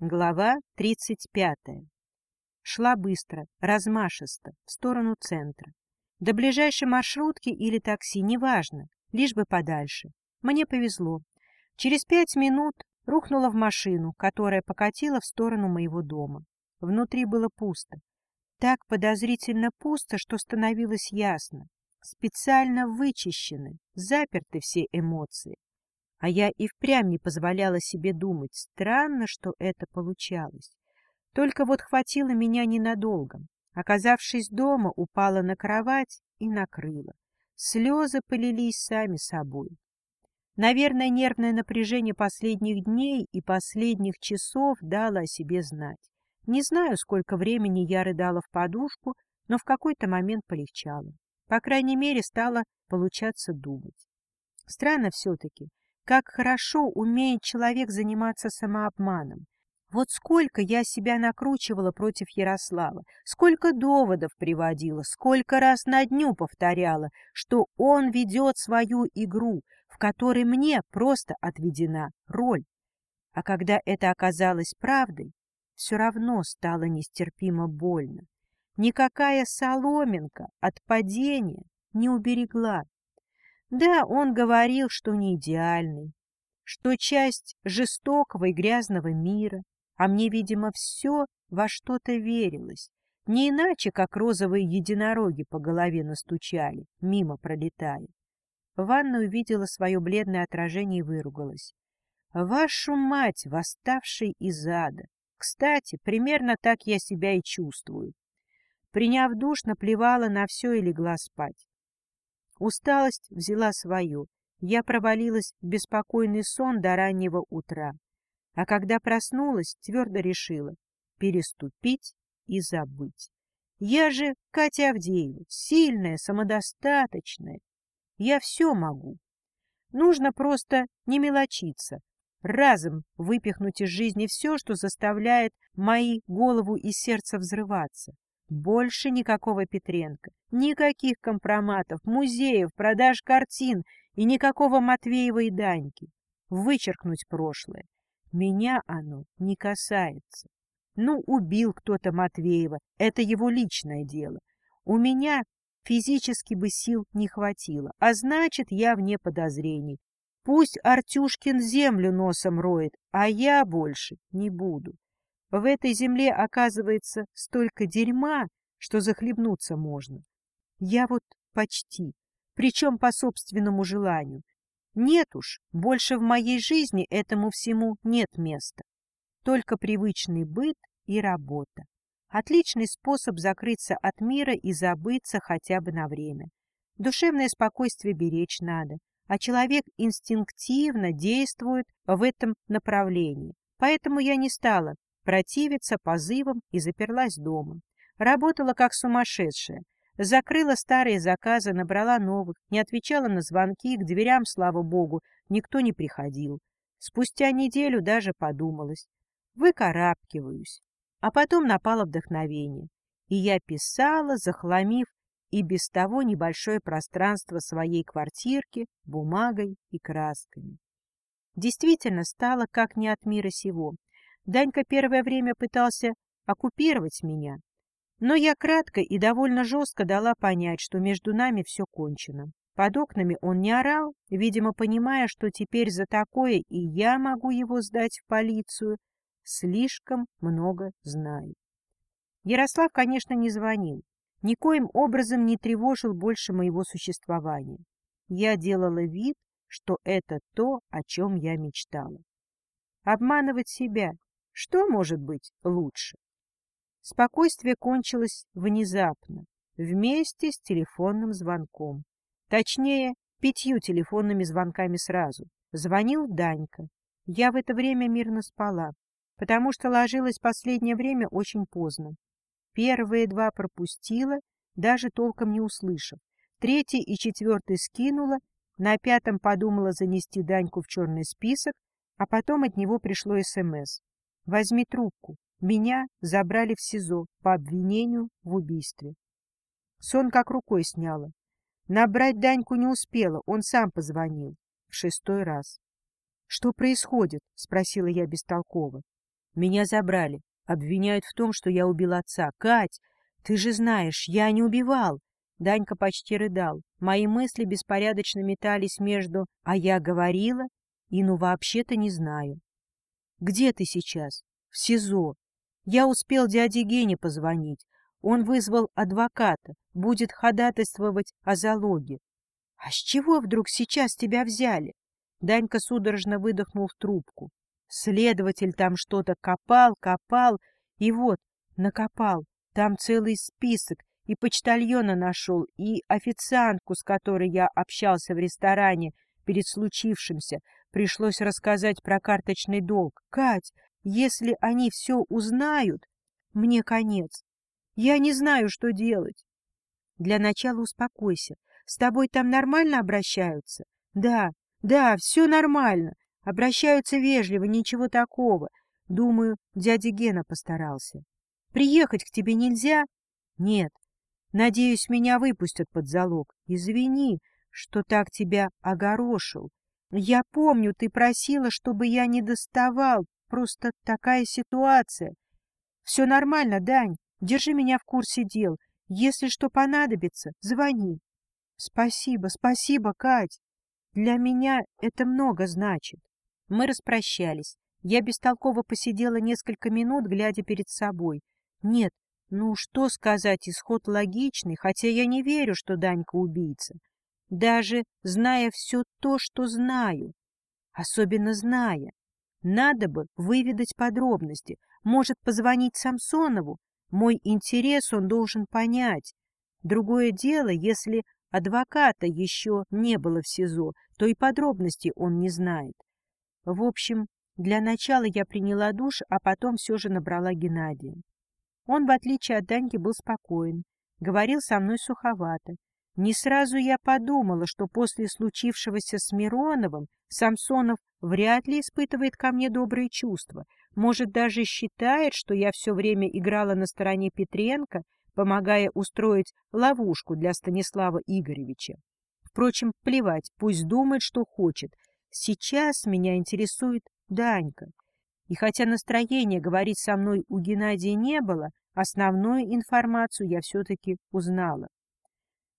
Глава 35. Шла быстро, размашисто, в сторону центра. До ближайшей маршрутки или такси, неважно, лишь бы подальше. Мне повезло. Через пять минут рухнула в машину, которая покатила в сторону моего дома. Внутри было пусто. Так подозрительно пусто, что становилось ясно. Специально вычищены, заперты все эмоции. А я и впрямь не позволяла себе думать. Странно, что это получалось. Только вот хватило меня ненадолго. Оказавшись дома, упала на кровать и накрыла. Слезы полились сами собой. Наверное, нервное напряжение последних дней и последних часов дало о себе знать. Не знаю, сколько времени я рыдала в подушку, но в какой-то момент полегчало. По крайней мере, стало получаться думать. Странно все-таки, как хорошо умеет человек заниматься самообманом. Вот сколько я себя накручивала против Ярослава, сколько доводов приводила, сколько раз на дню повторяла, что он ведет свою игру, в которой мне просто отведена роль. А когда это оказалось правдой, все равно стало нестерпимо больно. Никакая соломинка от падения не уберегла. Да, он говорил, что не идеальный, что часть жестокого и грязного мира, а мне, видимо, все во что-то верилось. Не иначе, как розовые единороги по голове настучали, мимо пролетая. Ванна увидела свое бледное отражение и выругалась. «Вашу мать, восставший из ада! Кстати, примерно так я себя и чувствую». Приняв душ, наплевала на все и легла спать. Усталость взяла свою. Я провалилась в беспокойный сон до раннего утра. А когда проснулась, твердо решила переступить и забыть. Я же Катя Авдеева, сильная, самодостаточная. Я все могу. Нужно просто не мелочиться, разом выпихнуть из жизни все, что заставляет мои голову и сердце взрываться. Больше никакого Петренко, никаких компроматов, музеев, продаж картин и никакого Матвеева и Даньки. Вычеркнуть прошлое. Меня оно не касается. Ну, убил кто-то Матвеева, это его личное дело. У меня физически бы сил не хватило, а значит, я вне подозрений. Пусть Артюшкин землю носом роет, а я больше не буду. В этой земле, оказывается, столько дерьма, что захлебнуться можно. Я вот почти, причем по собственному желанию. Нет уж, больше в моей жизни этому всему нет места. Только привычный быт и работа. Отличный способ закрыться от мира и забыться хотя бы на время. Душевное спокойствие беречь надо, а человек инстинктивно действует в этом направлении. Поэтому я не стала противиться позывам и заперлась дома. Работала как сумасшедшая. Закрыла старые заказы, набрала новых, не отвечала на звонки, к дверям, слава богу, никто не приходил. Спустя неделю даже подумалась. Выкарабкиваюсь. А потом напало вдохновение. И я писала, захламив и без того небольшое пространство своей квартирки бумагой и красками. Действительно стало как не от мира сего. Данька первое время пытался оккупировать меня, но я кратко и довольно жестко дала понять, что между нами все кончено. Под окнами он не орал, видимо, понимая, что теперь за такое и я могу его сдать в полицию. Слишком много знаю. Ярослав, конечно, не звонил, никоим образом не тревожил больше моего существования. Я делала вид, что это то, о чем я мечтала. Обманывать себя, что может быть лучше? Спокойствие кончилось внезапно, вместе с телефонным звонком. Точнее, пятью телефонными звонками сразу. Звонил Данька. Я в это время мирно спала, потому что ложилась последнее время очень поздно. Первые два пропустила, даже толком не услышав. Третий и четвертый скинула, на пятом подумала занести Даньку в черный список, а потом от него пришло СМС. Возьми трубку. Меня забрали в СИЗО по обвинению в убийстве. Сон как рукой сняла. Набрать Даньку не успела, он сам позвонил. В шестой раз. — Что происходит? — спросила я бестолково. Меня забрали. Обвиняют в том, что я убил отца. Кать, ты же знаешь, я не убивал. Данька почти рыдал. Мои мысли беспорядочно метались между «а я говорила» и «ну вообще-то не знаю». «Где ты сейчас?» «В СИЗО. Я успел дяде Гене позвонить. Он вызвал адвоката, будет ходатайствовать о залоге. А с чего вдруг сейчас тебя взяли? Данька судорожно выдохнул в трубку. Следователь там что-то копал, копал, и вот, накопал. Там целый список, и почтальона нашел, и официантку, с которой я общался в ресторане перед случившимся, пришлось рассказать про карточный долг. Кать, если они все узнают, мне конец. Я не знаю, что делать. Для начала успокойся. С тобой там нормально обращаются? Да, да, все нормально. Обращаются вежливо, ничего такого. Думаю, дядя Гена постарался. Приехать к тебе нельзя? Нет. Надеюсь, меня выпустят под залог. Извини, что так тебя огорошил. Я помню, ты просила, чтобы я не доставал. Просто такая ситуация. Все нормально, Дань. Держи меня в курсе дел. Если что понадобится, звони. Спасибо, спасибо, Кать. Для меня это много значит. Мы распрощались. Я бестолково посидела несколько минут, глядя перед собой. Нет, ну что сказать, исход логичный, хотя я не верю, что Данька убийца. Даже зная все то, что знаю. Особенно зная. Надо бы выведать подробности. Может, позвонить Самсонову? Мой интерес он должен понять. Другое дело, если адвоката еще не было в СИЗО, то и подробностей он не знает. В общем, для начала я приняла душ, а потом все же набрала Геннадия. Он, в отличие от Даньки, был спокоен, говорил со мной суховато. Не сразу я подумала, что после случившегося с Мироновым Самсонов вряд ли испытывает ко мне добрые чувства, может, даже считает, что я все время играла на стороне Петренко, помогая устроить ловушку для Станислава Игоревича. Впрочем, плевать, пусть думает, что хочет. Сейчас меня интересует Данька. И хотя настроения говорить со мной у Геннадия не было, основную информацию я все-таки узнала.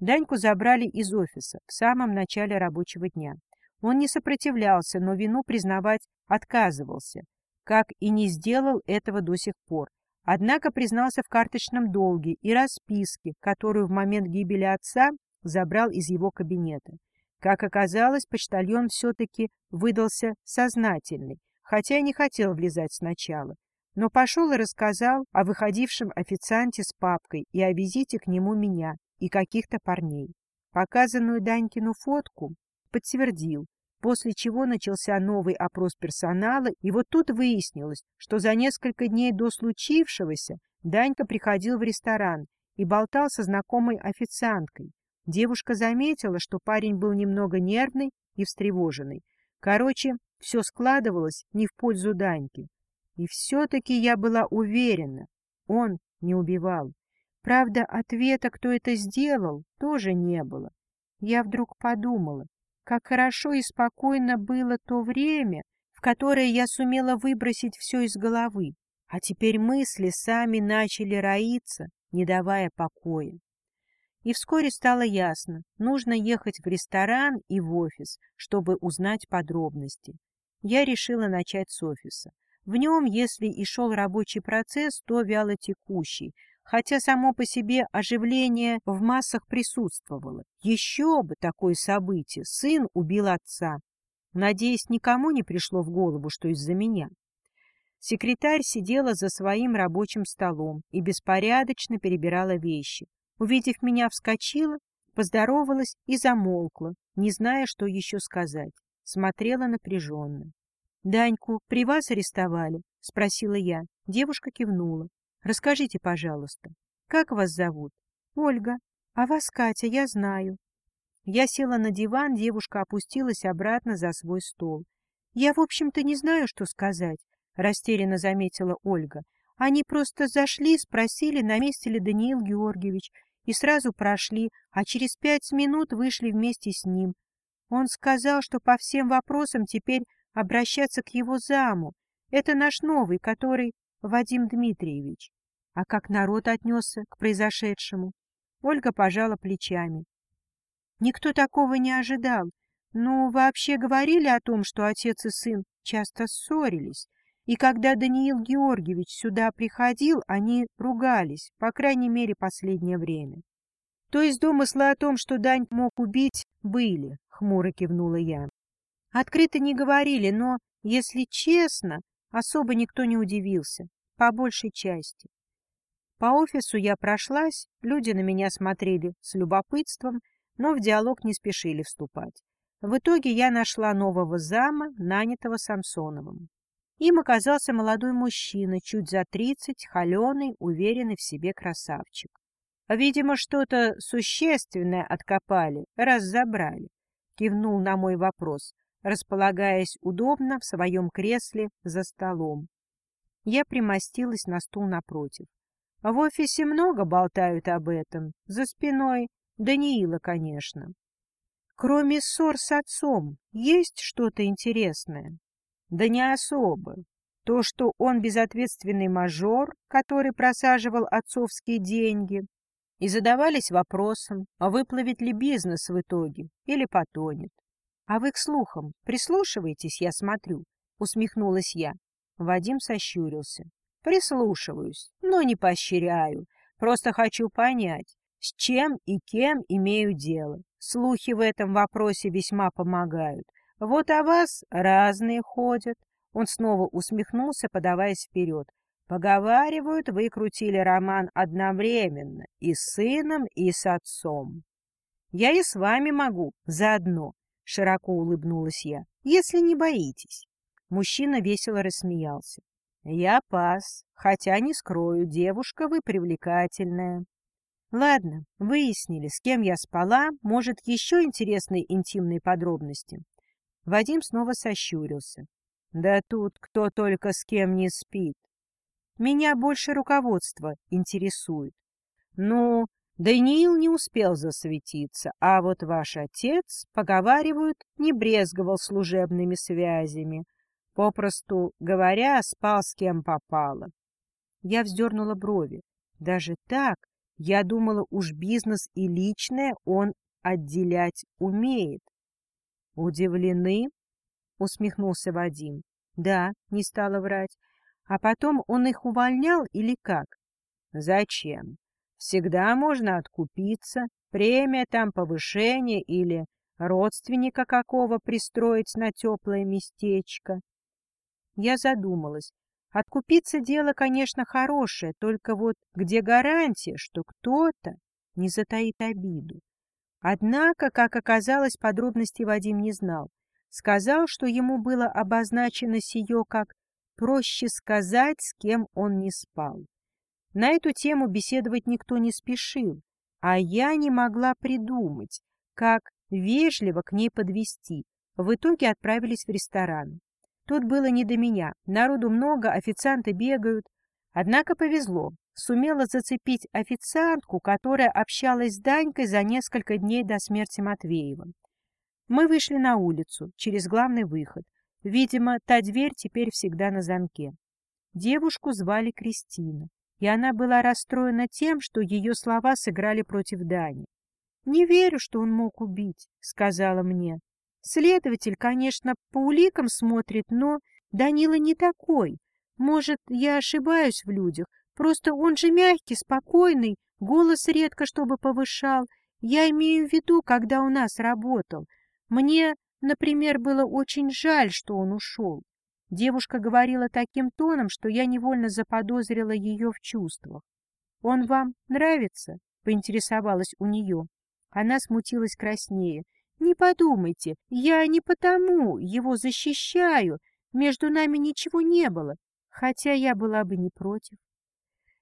Даньку забрали из офиса в самом начале рабочего дня. Он не сопротивлялся, но вину признавать отказывался, как и не сделал этого до сих пор. Однако признался в карточном долге и расписке, которую в момент гибели отца забрал из его кабинета. Как оказалось, почтальон все-таки выдался сознательный, хотя и не хотел влезать сначала, но пошел и рассказал о выходившем официанте с папкой и о визите к нему меня и каких-то парней. Показанную Данькину фотку подтвердил, после чего начался новый опрос персонала, и вот тут выяснилось, что за несколько дней до случившегося Данька приходил в ресторан и болтал со знакомой официанткой. Девушка заметила, что парень был немного нервный и встревоженный. Короче, все складывалось не в пользу Даньки. И все-таки я была уверена, он не убивал. Правда, ответа, кто это сделал, тоже не было. Я вдруг подумала, как хорошо и спокойно было то время, в которое я сумела выбросить все из головы, а теперь мысли сами начали роиться, не давая покоя. И вскоре стало ясно, нужно ехать в ресторан и в офис, чтобы узнать подробности я решила начать с офиса. В нем, если и шел рабочий процесс, то вяло текущий, хотя само по себе оживление в массах присутствовало. Еще бы такое событие! Сын убил отца. Надеюсь, никому не пришло в голову, что из-за меня. Секретарь сидела за своим рабочим столом и беспорядочно перебирала вещи. Увидев меня, вскочила, поздоровалась и замолкла, не зная, что еще сказать смотрела напряженно. — Даньку при вас арестовали? — спросила я. Девушка кивнула. — Расскажите, пожалуйста, как вас зовут? — Ольга. А вас, Катя, я знаю. Я села на диван, девушка опустилась обратно за свой стол. — Я, в общем-то, не знаю, что сказать, — растерянно заметила Ольга. Они просто зашли, спросили, на месте ли Даниил Георгиевич, и сразу прошли, а через пять минут вышли вместе с ним. Он сказал, что по всем вопросам теперь обращаться к его заму. Это наш новый, который Вадим Дмитриевич. А как народ отнесся к произошедшему? Ольга пожала плечами. Никто такого не ожидал. Ну, вообще говорили о том, что отец и сын часто ссорились. И когда Даниил Георгиевич сюда приходил, они ругались, по крайней мере, последнее время. То есть домыслы о том, что Дань мог убить, были, хмуро кивнула я. Открыто не говорили, но, если честно, особо никто не удивился, по большей части. По офису я прошлась, люди на меня смотрели с любопытством, но в диалог не спешили вступать. В итоге я нашла нового зама, нанятого Самсоновым. Им оказался молодой мужчина, чуть за тридцать, холеный, уверенный в себе красавчик. Видимо, что-то существенное откопали, разобрали. Кивнул на мой вопрос, располагаясь удобно в своем кресле за столом. Я примостилась на стул напротив. В офисе много болтают об этом, за спиной Даниила, конечно. Кроме ссор с отцом, есть что-то интересное? Да не особо. То, что он безответственный мажор, который просаживал отцовские деньги, и задавались вопросом, а выплывет ли бизнес в итоге или потонет. А вы к слухам прислушиваетесь, я смотрю, усмехнулась я. Вадим сощурился. Прислушиваюсь, но не поощряю. Просто хочу понять, с чем и кем имею дело. Слухи в этом вопросе весьма помогают. Вот о вас разные ходят. Он снова усмехнулся, подаваясь вперед. Поговаривают, вы крутили роман одновременно и с сыном, и с отцом. Я и с вами могу заодно, широко улыбнулась я, если не боитесь. Мужчина весело рассмеялся. Я пас, хотя не скрою, девушка вы привлекательная. Ладно, выяснили, с кем я спала, может, еще интересные интимные подробности. Вадим снова сощурился. Да тут кто только с кем не спит. Меня больше руководство интересует. Ну, Даниил не успел засветиться, а вот ваш отец, поговаривают, не брезговал служебными связями. Попросту говоря, спал с кем попало. Я вздернула брови. Даже так? Я думала, уж бизнес и личное он отделять умеет. Удивлены? Усмехнулся Вадим. Да, не стала врать. А потом он их увольнял или как? Зачем? Всегда можно откупиться, премия там, повышение или родственника какого пристроить на теплое местечко. Я задумалась. Откупиться дело, конечно, хорошее, только вот где гарантия, что кто-то не затаит обиду? Однако, как оказалось, подробностей Вадим не знал. Сказал, что ему было обозначено сие как «проще сказать, с кем он не спал». На эту тему беседовать никто не спешил, а я не могла придумать, как вежливо к ней подвести. В итоге отправились в ресторан. Тут было не до меня. Народу много, официанты бегают. Однако повезло. Сумела зацепить официантку, которая общалась с Данькой за несколько дней до смерти Матвеева. Мы вышли на улицу, через главный выход. Видимо, та дверь теперь всегда на замке. Девушку звали Кристина, и она была расстроена тем, что ее слова сыграли против Дани. «Не верю, что он мог убить», — сказала мне. Следователь, конечно, по уликам смотрит, но Данила не такой. Может, я ошибаюсь в людях, просто он же мягкий, спокойный, голос редко чтобы повышал. Я имею в виду, когда у нас работал. Мне, например, было очень жаль, что он ушел. Девушка говорила таким тоном, что я невольно заподозрила ее в чувствах. «Он вам нравится?» — поинтересовалась у нее. Она смутилась краснее. Не подумайте, я не потому его защищаю, между нами ничего не было, хотя я была бы не против.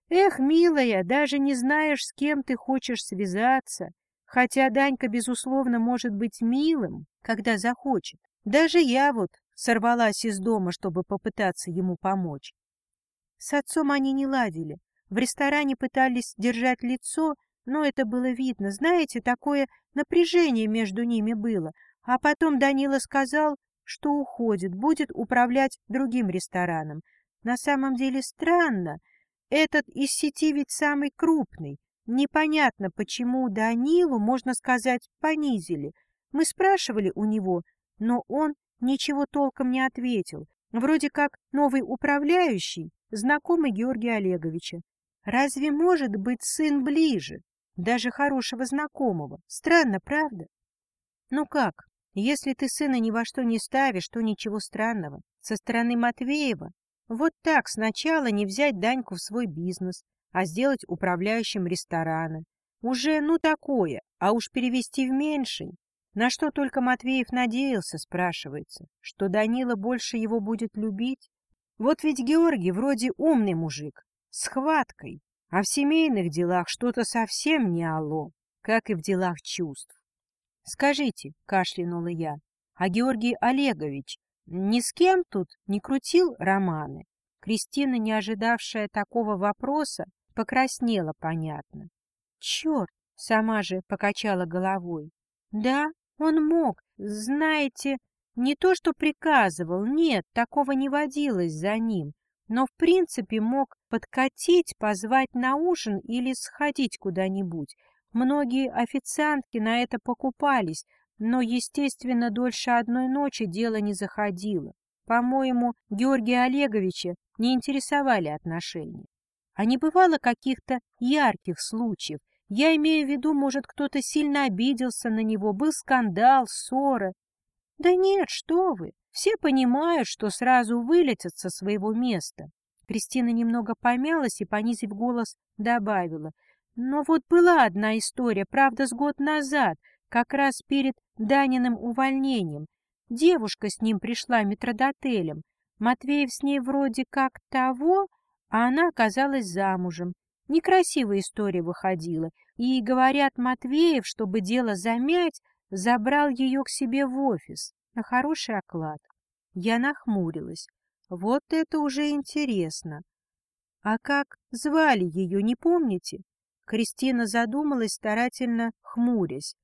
Эх, милая, даже не знаешь, с кем ты хочешь связаться, хотя Данька, безусловно, может быть милым, когда захочет. Даже я вот сорвалась из дома, чтобы попытаться ему помочь. С отцом они не ладили. В ресторане пытались держать лицо, но это было видно. Знаете, такое напряжение между ними было. А потом Данила сказал, что уходит, будет управлять другим рестораном. На самом деле странно. Этот из сети ведь самый крупный. Непонятно, почему Данилу, можно сказать, понизили. Мы спрашивали у него, но он ничего толком не ответил. Вроде как новый управляющий, знакомый Георгия Олеговича. Разве может быть сын ближе, даже хорошего знакомого? Странно, правда? Ну как, если ты сына ни во что не ставишь, то ничего странного. Со стороны Матвеева вот так сначала не взять Даньку в свой бизнес, а сделать управляющим ресторана. Уже, ну, такое, а уж перевести в меньший. На что только Матвеев надеялся, спрашивается, что Данила больше его будет любить? Вот ведь Георгий вроде умный мужик, с хваткой, а в семейных делах что-то совсем не алло, как и в делах чувств. «Скажите», — кашлянула я, — «а Георгий Олегович ни с кем тут не крутил романы?» Кристина, не ожидавшая такого вопроса, покраснела, понятно. «Черт!» — сама же покачала головой. «Да, он мог, знаете, не то что приказывал, нет, такого не водилось за ним, но в принципе мог подкатить, позвать на ужин или сходить куда-нибудь. Многие официантки на это покупались, но, естественно, дольше одной ночи дело не заходило. По-моему, Георгия Олеговича не интересовали отношения. А не бывало каких-то ярких случаев, я имею в виду, может, кто-то сильно обиделся на него, был скандал, ссора. Да нет, что вы, все понимают, что сразу вылетят со своего места. Кристина немного помялась и, понизив голос, добавила. Но вот была одна история, правда, с год назад, как раз перед Даниным увольнением. Девушка с ним пришла метродотелем. Матвеев с ней вроде как того, а она оказалась замужем. Некрасивая история выходила, и, говорят, Матвеев, чтобы дело замять, забрал ее к себе в офис на хороший оклад. Я нахмурилась. Вот это уже интересно. А как звали ее, не помните? Кристина задумалась, старательно хмурясь.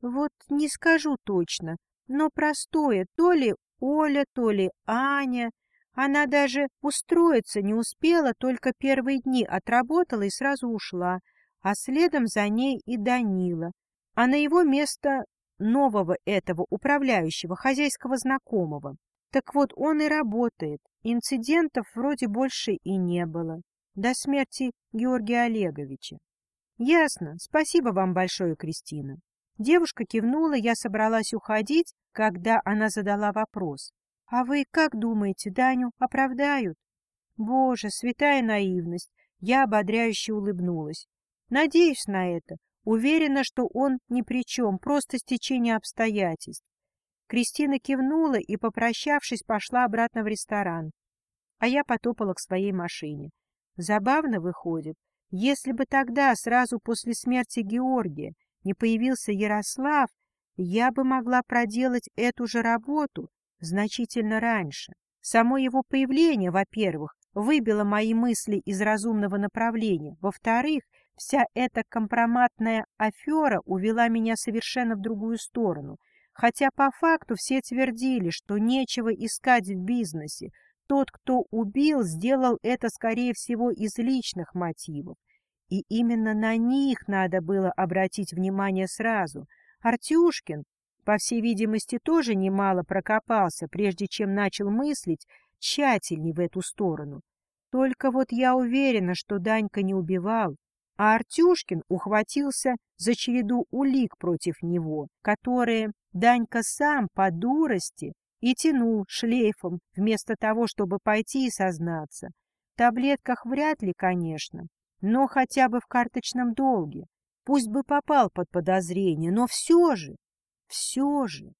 Вот не скажу точно, но простое, то ли Оля, то ли Аня. Она даже устроиться не успела, только первые дни отработала и сразу ушла, а следом за ней и Данила. А на его место нового этого управляющего, хозяйского знакомого. Так вот, он и работает. Инцидентов вроде больше и не было. До смерти Георгия Олеговича. Ясно. Спасибо вам большое, Кристина. Девушка кивнула, я собралась уходить, когда она задала вопрос. А вы как думаете, Даню оправдают? Боже, святая наивность! Я ободряюще улыбнулась. Надеюсь на это. Уверена, что он ни при чем, просто стечение обстоятельств. Кристина кивнула и, попрощавшись, пошла обратно в ресторан. А я потопала к своей машине. Забавно выходит, если бы тогда, сразу после смерти Георгия, не появился Ярослав, я бы могла проделать эту же работу значительно раньше. Само его появление, во-первых, выбило мои мысли из разумного направления. Во-вторых, вся эта компроматная афера увела меня совершенно в другую сторону. Хотя по факту все твердили, что нечего искать в бизнесе. Тот, кто убил, сделал это, скорее всего, из личных мотивов. И именно на них надо было обратить внимание сразу. Артюшкин по всей видимости, тоже немало прокопался, прежде чем начал мыслить тщательней в эту сторону. Только вот я уверена, что Данька не убивал, а Артюшкин ухватился за череду улик против него, которые Данька сам по дурости и тянул шлейфом, вместо того, чтобы пойти и сознаться. В таблетках вряд ли, конечно, но хотя бы в карточном долге. Пусть бы попал под подозрение, но все же все же